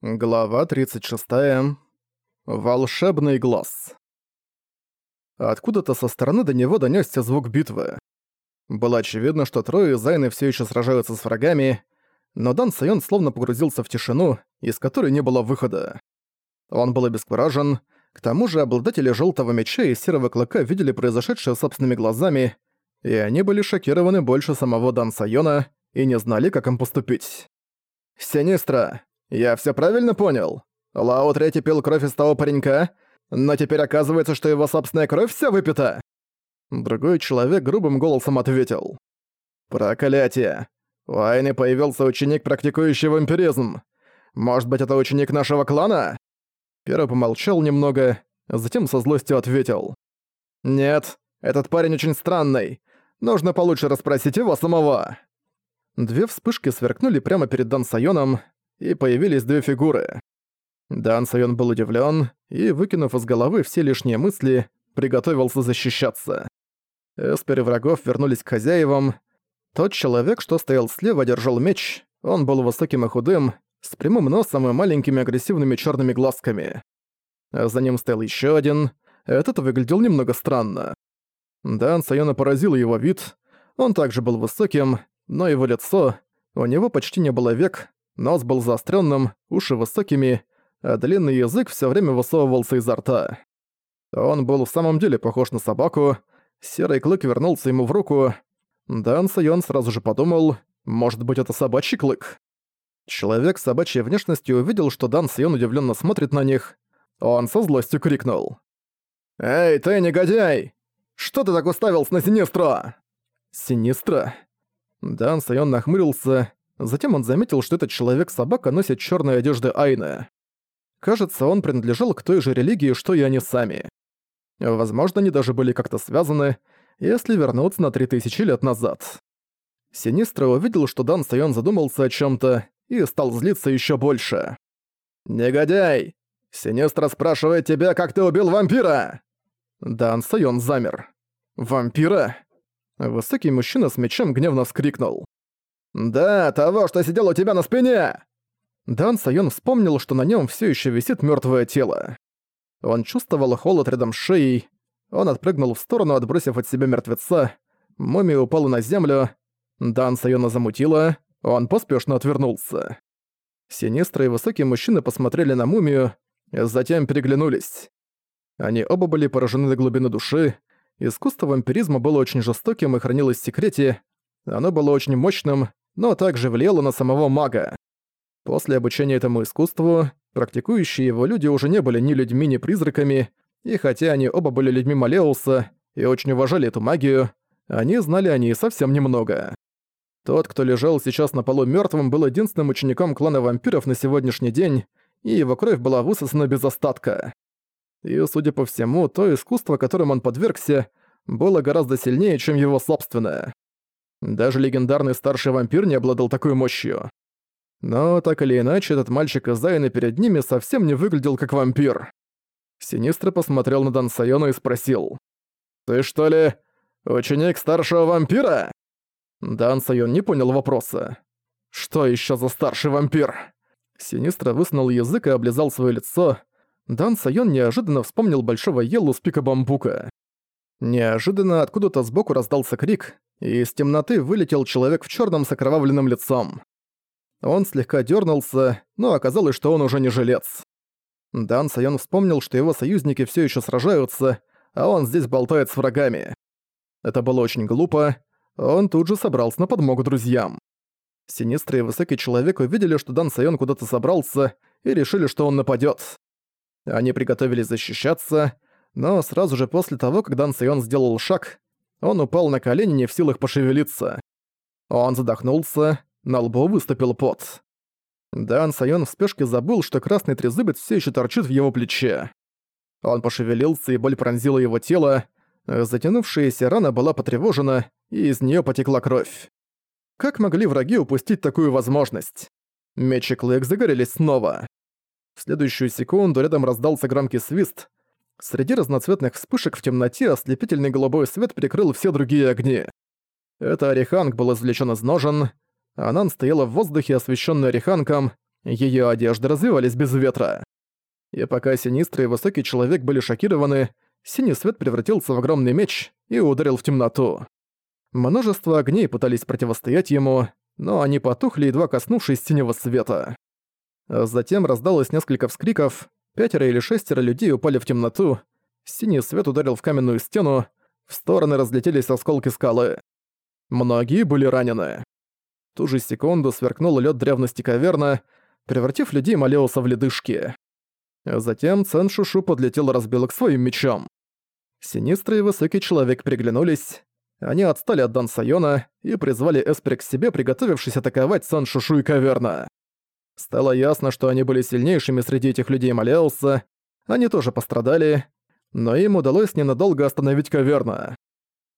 Глава 36. Волшебный глаз. Откуда-то со стороны до него донёсся звук битвы. Было очевидно, что Трое Зайны всё ещё сражаются с врагами, но Дан Сайон словно погрузился в тишину, из которой не было выхода. Он был обескуражен, к тому же обладатели Жёлтого Меча и Серого Клыка видели произошедшее собственными глазами, и они были шокированы больше самого Дан Сайона и не знали, как им поступить. «Синистра!» «Я все правильно понял? Лао Третий пил кровь из того паренька, но теперь оказывается, что его собственная кровь вся выпита?» Другой человек грубым голосом ответил. «Проклятие! У Айны появился ученик, практикующий вампиризм. Может быть, это ученик нашего клана?» Первый помолчал немного, затем со злостью ответил. «Нет, этот парень очень странный. Нужно получше расспросить его самого». Две вспышки сверкнули прямо перед Дан Сайоном, и появились две фигуры. Дан Сайон был удивлен и, выкинув из головы все лишние мысли, приготовился защищаться. Эспер и врагов вернулись к хозяевам. Тот человек, что стоял слева, держал меч. Он был высоким и худым, с прямым носом и маленькими агрессивными черными глазками. За ним стоял еще один. Этот выглядел немного странно. Дан Сайона поразил его вид. Он также был высоким, но его лицо... У него почти не было век, Нос был заостренным, уши высокими, а длинный язык все время высовывался изо рта. Он был в самом деле похож на собаку. Серый клык вернулся ему в руку. Дан Сайон сразу же подумал, может быть, это собачий клык. Человек с собачьей внешностью увидел, что Дан Сайон удивленно смотрит на них. Он со злостью крикнул. «Эй, ты негодяй! Что ты так уставился на Синистро?» «Синистра?» Дан Сайон нахмурился Затем он заметил, что этот человек-собака носит черные одежды Айны. Кажется, он принадлежал к той же религии, что и они сами. Возможно, они даже были как-то связаны, если вернуться на 3000 лет назад. Синистра увидел, что Дан Сайон задумался о чем то и стал злиться еще больше. «Негодяй! Синистра спрашивает тебя, как ты убил вампира!» Дан Сайон замер. «Вампира?» Высокий мужчина с мечом гневно вскрикнул. «Да, того, что сидел у тебя на спине!» Дан Сайон вспомнил, что на нем все еще висит мертвое тело. Он чувствовал холод рядом с шеей. Он отпрыгнул в сторону, отбросив от себя мертвеца. Мумия упала на землю. Дан Сайона замутила. Он поспешно отвернулся. Синистра и высокие мужчины посмотрели на мумию, затем переглянулись. Они оба были поражены до глубины души. Искусство вампиризма было очень жестоким и хранилось в секрете. Оно было очень мощным, но также влияло на самого мага. После обучения этому искусству, практикующие его люди уже не были ни людьми, ни призраками, и хотя они оба были людьми Малеуса и очень уважали эту магию, они знали о ней совсем немного. Тот, кто лежал сейчас на полу мертвым, был единственным учеником клана вампиров на сегодняшний день, и его кровь была высосана без остатка. И, судя по всему, то искусство, которым он подвергся, было гораздо сильнее, чем его собственное. Даже легендарный старший вампир не обладал такой мощью. Но так или иначе, этот мальчик из Зайны перед ними совсем не выглядел как вампир. Синистра посмотрел на Дан Сайона и спросил. «Ты что ли ученик старшего вампира?» Дан не понял вопроса. «Что еще за старший вампир?» Синистра высунул язык и облизал свое лицо. Дан неожиданно вспомнил большого Елу с пика бамбука. Неожиданно откуда-то сбоку раздался крик, и из темноты вылетел человек в черном с окровавленным лицом. Он слегка дернулся, но оказалось, что он уже не жилец. Дан Сайон вспомнил, что его союзники все еще сражаются, а он здесь болтает с врагами. Это было очень глупо. Он тут же собрался на подмогу друзьям. Синистрый и высокий человек увидели, что Дан Сайон куда-то собрался, и решили, что он нападет. Они приготовились защищаться, но сразу же после того, как Дан Сайон сделал шаг, он упал на колени, не в силах пошевелиться. Он задохнулся, на лбу выступил пот. Дан Сайон в спешке забыл, что красный трезубец все еще торчит в его плече. Он пошевелился, и боль пронзила его тело. Затянувшаяся рана была потревожена, и из нее потекла кровь. Как могли враги упустить такую возможность? Меч и клык загорелись снова. В следующую секунду рядом раздался громкий свист, Среди разноцветных вспышек в темноте ослепительный голубой свет перекрыл все другие огни. Это ореханг был извлечен из ножен, Анан стояла в воздухе, освещенный ореханком, Её одежды развивались без ветра. И пока Синистрый и Высокий Человек были шокированы, синий свет превратился в огромный меч и ударил в темноту. Множество огней пытались противостоять ему, но они потухли, едва коснувшись синего света. Затем раздалось несколько вскриков, пятеро или шестеро людей упали в темноту, синий свет ударил в каменную стену, в стороны разлетелись осколки скалы. Многие были ранены. В ту же секунду сверкнул лед древности каверна, превратив людей Малеуса в ледышки. Затем Цен Шушу подлетел и разбил их своим мечом. Синистрый и высокий человек приглянулись. Они отстали от Дан и призвали Эспри к себе, приготовившись атаковать Сан Шушу и Каверна. Стало ясно, что они были сильнейшими среди этих людей Малеуса, они тоже пострадали, но им удалось ненадолго остановить Каверна.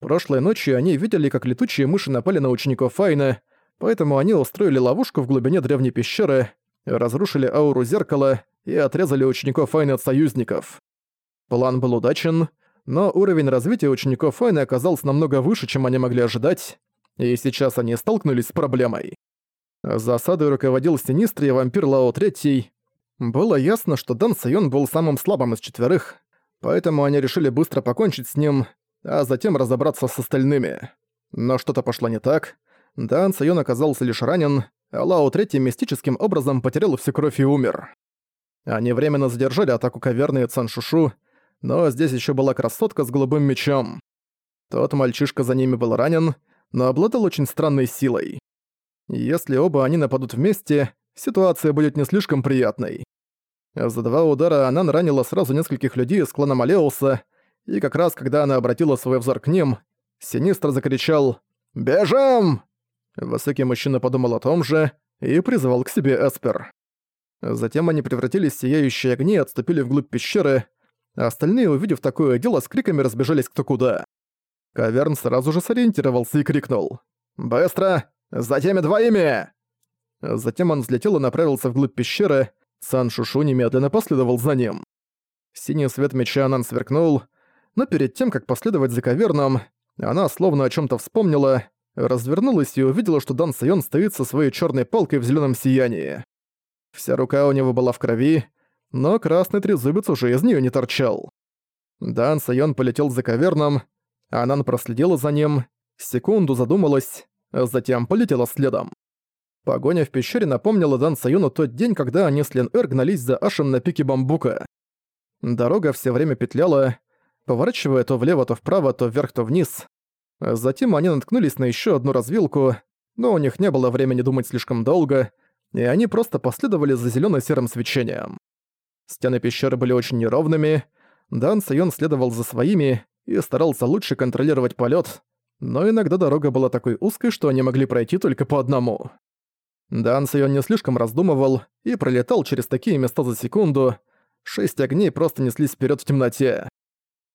Прошлой ночью они видели, как летучие мыши напали на учеников Файна, поэтому они устроили ловушку в глубине древней пещеры, разрушили ауру зеркала и отрезали учеников Файна от союзников. План был удачен, но уровень развития учеников Файна оказался намного выше, чем они могли ожидать, и сейчас они столкнулись с проблемой. Засадой руководил Синистрий вампир Лао Третий. Было ясно, что Дан Сайон был самым слабым из четверых, поэтому они решили быстро покончить с ним, а затем разобраться с остальными. Но что-то пошло не так. Дан Сайон оказался лишь ранен, а Лао Третий мистическим образом потерял всю кровь и умер. Они временно задержали атаку каверны Цан Шушу, но здесь еще была красотка с голубым мечом. Тот мальчишка за ними был ранен, но обладал очень странной силой. Если оба они нападут вместе, ситуация будет не слишком приятной. За два удара она ранила сразу нескольких людей из клана Малеуса, и как раз когда она обратила свой взор к ним, Синистр закричал «Бежим!». Высокий мужчина подумал о том же и призвал к себе Эспер. Затем они превратились в сияющие огни и отступили вглубь пещеры, остальные, увидев такое дело, с криками разбежались кто куда. Каверн сразу же сориентировался и крикнул «Быстро! За теми двоими!» Затем он взлетел и направился вглубь пещеры, Сан Шушу немедленно последовал за ним. Синий свет меча Анан сверкнул, но перед тем, как последовать за каверном, она словно о чем то вспомнила, развернулась и увидела, что Дан Сайон стоит со своей черной палкой в зеленом сиянии. Вся рука у него была в крови, но красный трезубец уже из нее не торчал. Дан Сайон полетел за каверном, Анан проследила за ним, секунду задумалась, затем полетела следом. Погоня в пещере напомнила Дан Сайону тот день, когда они с Лен Эр гнались за Ашем на пике бамбука. Дорога все время петляла, поворачивая то влево, то вправо, то вверх, то вниз. Затем они наткнулись на еще одну развилку, но у них не было времени думать слишком долго, и они просто последовали за зелено серым свечением. Стены пещеры были очень неровными, Дан Сайон следовал за своими и старался лучше контролировать полет, но иногда дорога была такой узкой, что они могли пройти только по одному. Дан Сайон не слишком раздумывал и пролетал через такие места за секунду, шесть огней просто неслись вперед в темноте.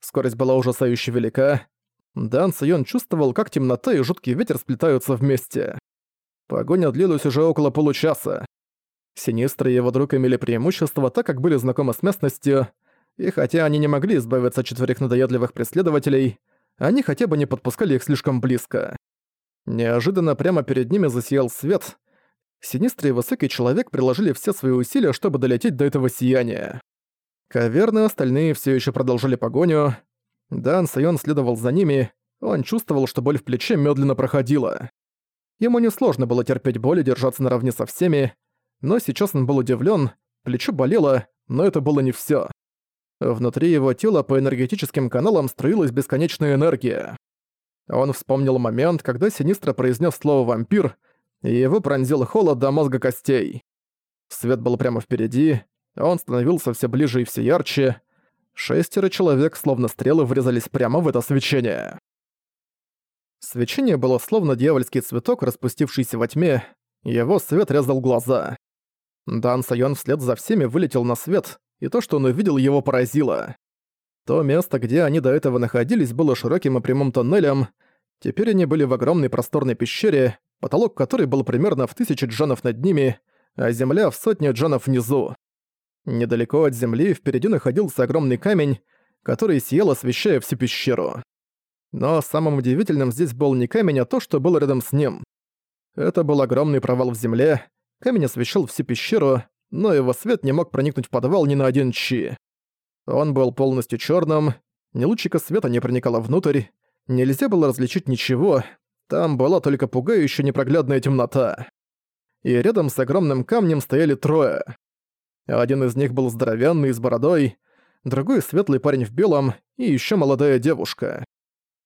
Скорость была ужасающе велика. Дан Сайон чувствовал, как темнота и жуткий ветер сплетаются вместе. Погоня длилась уже около получаса. Синистры и его друг имели преимущество, так как были знакомы с местностью, и хотя они не могли избавиться от четверых надоедливых преследователей, они хотя бы не подпускали их слишком близко. Неожиданно прямо перед ними засиял свет. Синистрый и высокий человек приложили все свои усилия, чтобы долететь до этого сияния. Каверны остальные все еще продолжали погоню. Дан Сайон следовал за ними, он чувствовал, что боль в плече медленно проходила. Ему несложно было терпеть боль и держаться наравне со всеми, но сейчас он был удивлен, плечо болело, но это было не все. Внутри его тела по энергетическим каналам струилась бесконечная энергия. Он вспомнил момент, когда Синистра произнес слово «вампир», и его пронзил холод до мозга костей. Свет был прямо впереди, он становился все ближе и все ярче. Шестеро человек, словно стрелы, врезались прямо в это свечение. Свечение было словно дьявольский цветок, распустившийся во тьме, его свет резал глаза. Дан Сайон вслед за всеми вылетел на свет, и то, что он увидел, его поразило. То место, где они до этого находились, было широким и прямым тоннелем. Теперь они были в огромной просторной пещере, потолок которой был примерно в тысячи джанов над ними, а земля в сотни джанов внизу. Недалеко от земли впереди находился огромный камень, который сиял, освещая всю пещеру. Но самым удивительным здесь был не камень, а то, что было рядом с ним. Это был огромный провал в земле, Камень освещал всю пещеру, но его свет не мог проникнуть в подвал ни на один чи. Он был полностью черным, ни лучика света не проникало внутрь, нельзя было различить ничего, там была только пугающая непроглядная темнота. И рядом с огромным камнем стояли трое. Один из них был здоровенный, с бородой, другой светлый парень в белом и еще молодая девушка.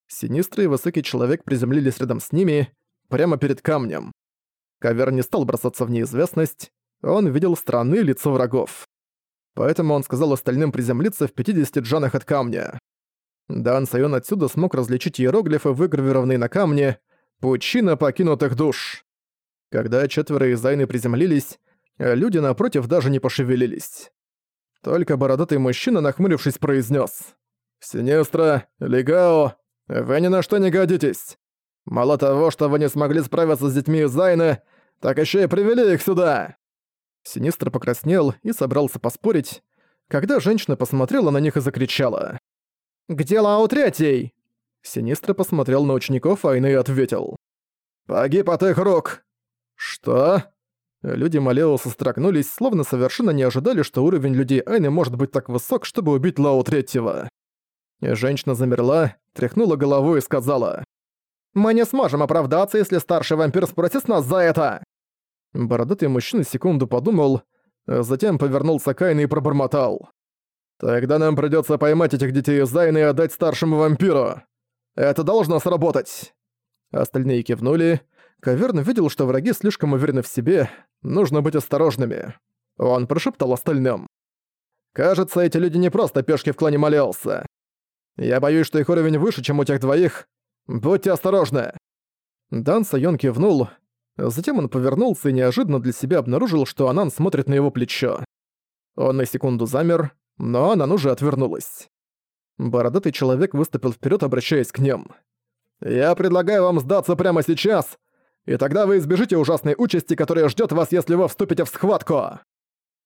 Синистрый и высокий человек приземлились рядом с ними, прямо перед камнем. Кавер не стал бросаться в неизвестность, он видел странны лицо врагов. Поэтому он сказал остальным приземлиться в 50 джанах от камня. Дан Сайон отсюда смог различить иероглифы, выгравированные на камне «Пучина покинутых душ». Когда четверо из Айны приземлились, люди напротив даже не пошевелились. Только бородатый мужчина, нахмурившись, произнес: «Синестра, Легао, вы ни на что не годитесь. Мало того, что вы не смогли справиться с детьми из Айны, так еще и привели их сюда!» Синистр покраснел и собрался поспорить, когда женщина посмотрела на них и закричала. «Где Лао Третий?» Синистр посмотрел на учеников Айны и ответил. «Погиб от их рук!» «Что?» Люди Малео сострогнулись, словно совершенно не ожидали, что уровень людей Айны может быть так высок, чтобы убить Лао Третьего. Женщина замерла, тряхнула головой и сказала. «Мы не сможем оправдаться, если старший вампир спросит нас за это!» Бородатый мужчина секунду подумал, затем повернулся к Айне и пробормотал. «Тогда нам придётся поймать этих детей из Айны и отдать старшему вампиру. Это должно сработать!» Остальные кивнули. Каверн видел, что враги слишком уверены в себе, нужно быть осторожными. Он прошептал остальным. «Кажется, эти люди не просто пешки в клане Малеуса. Я боюсь, что их уровень выше, чем у тех двоих. Будьте осторожны!» Дан Сайон кивнул, Затем он повернулся и неожиданно для себя обнаружил, что Анан смотрит на его плечо. Он на секунду замер, но Анан уже отвернулась. Бородатый человек выступил вперед, обращаясь к ним. «Я предлагаю вам сдаться прямо сейчас, и тогда вы избежите ужасной участи, которая ждет вас, если вы вступите в схватку!»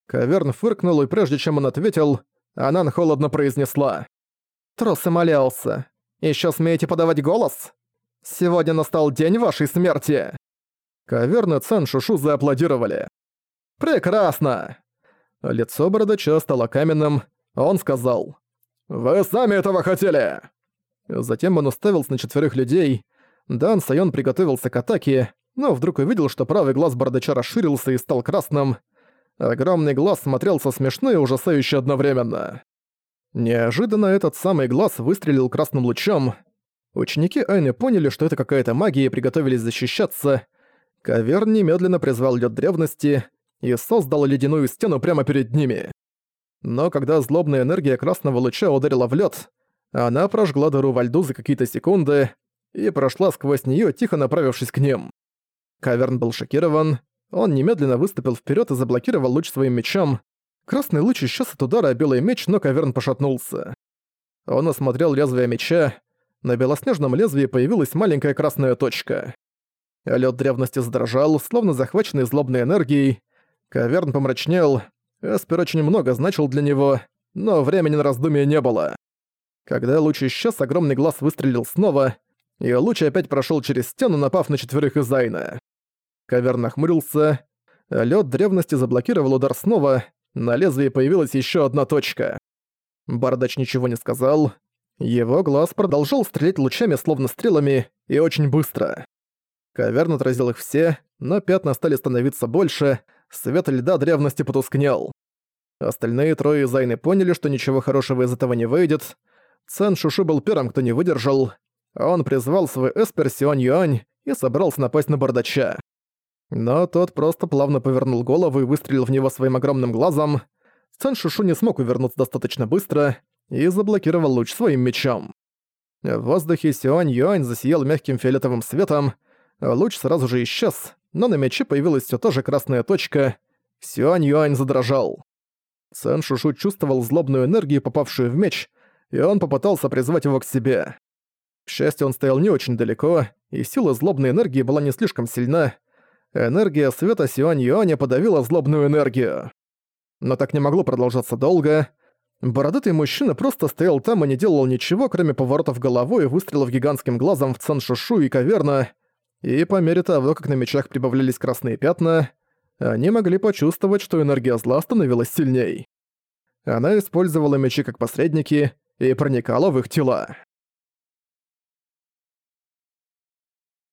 Каверн фыркнул, и прежде чем он ответил, Анан холодно произнесла. «Трус молялся. Еще смеете подавать голос? Сегодня настал день вашей смерти!» Каверн и Цан Шушу зааплодировали. «Прекрасно!» Лицо бородача стало каменным, он сказал. «Вы сами этого хотели!» Затем он уставился на четверых людей. Дан Сайон приготовился к атаке, но вдруг увидел, что правый глаз бородача расширился и стал красным. Огромный глаз смотрелся смешно и ужасающе одновременно. Неожиданно этот самый глаз выстрелил красным лучом. Ученики Айны поняли, что это какая-то магия и приготовились защищаться, Каверн немедленно призвал лед древности и создал ледяную стену прямо перед ними. Но когда злобная энергия красного луча ударила в лед, она прожгла дыру во льду за какие-то секунды и прошла сквозь нее, тихо направившись к ним. Каверн был шокирован, он немедленно выступил вперед и заблокировал луч своим мечом. Красный луч исчез от удара, а белый меч, но Каверн пошатнулся. Он осмотрел лезвие меча. На белоснежном лезвии появилась маленькая красная точка. Лед древности задрожал, словно захваченный злобной энергией. Каверн помрачнел. Эспер очень много значил для него, но времени на раздумие не было. Когда луч исчез, огромный глаз выстрелил снова, и луч опять прошел через стену, напав на четверых из Айна. Каверн нахмурился. Лед древности заблокировал удар снова, на лезвии появилась еще одна точка. Бардач ничего не сказал. Его глаз продолжал стрелять лучами, словно стрелами, и очень быстро. Каверн отразил их все, но пятна стали становиться больше, свет льда древности потускнел. Остальные трое из Айны поняли, что ничего хорошего из этого не выйдет. Цен Шушу был первым, кто не выдержал. Он призвал свой эспер Сион Юань и собрался напасть на бардача. Но тот просто плавно повернул голову и выстрелил в него своим огромным глазом. Цен Шушу не смог увернуться достаточно быстро и заблокировал луч своим мечом. В воздухе Сион Юань засиял мягким фиолетовым светом, Луч сразу же исчез, но на мече появилась все та же красная точка. Сюань Юань задрожал. Сэн Шушу чувствовал злобную энергию, попавшую в меч, и он попытался призвать его к себе. К счастью, он стоял не очень далеко, и сила злобной энергии была не слишком сильна. Энергия света Сюань Юаня подавила злобную энергию. Но так не могло продолжаться долго. Бородатый мужчина просто стоял там и не делал ничего, кроме поворотов головой и выстрелов гигантским глазом в Цан Шушу и Каверна, и по мере того, как на мечах прибавлялись красные пятна, они могли почувствовать, что энергия зла становилась сильней. Она использовала мечи как посредники и проникала в их тела.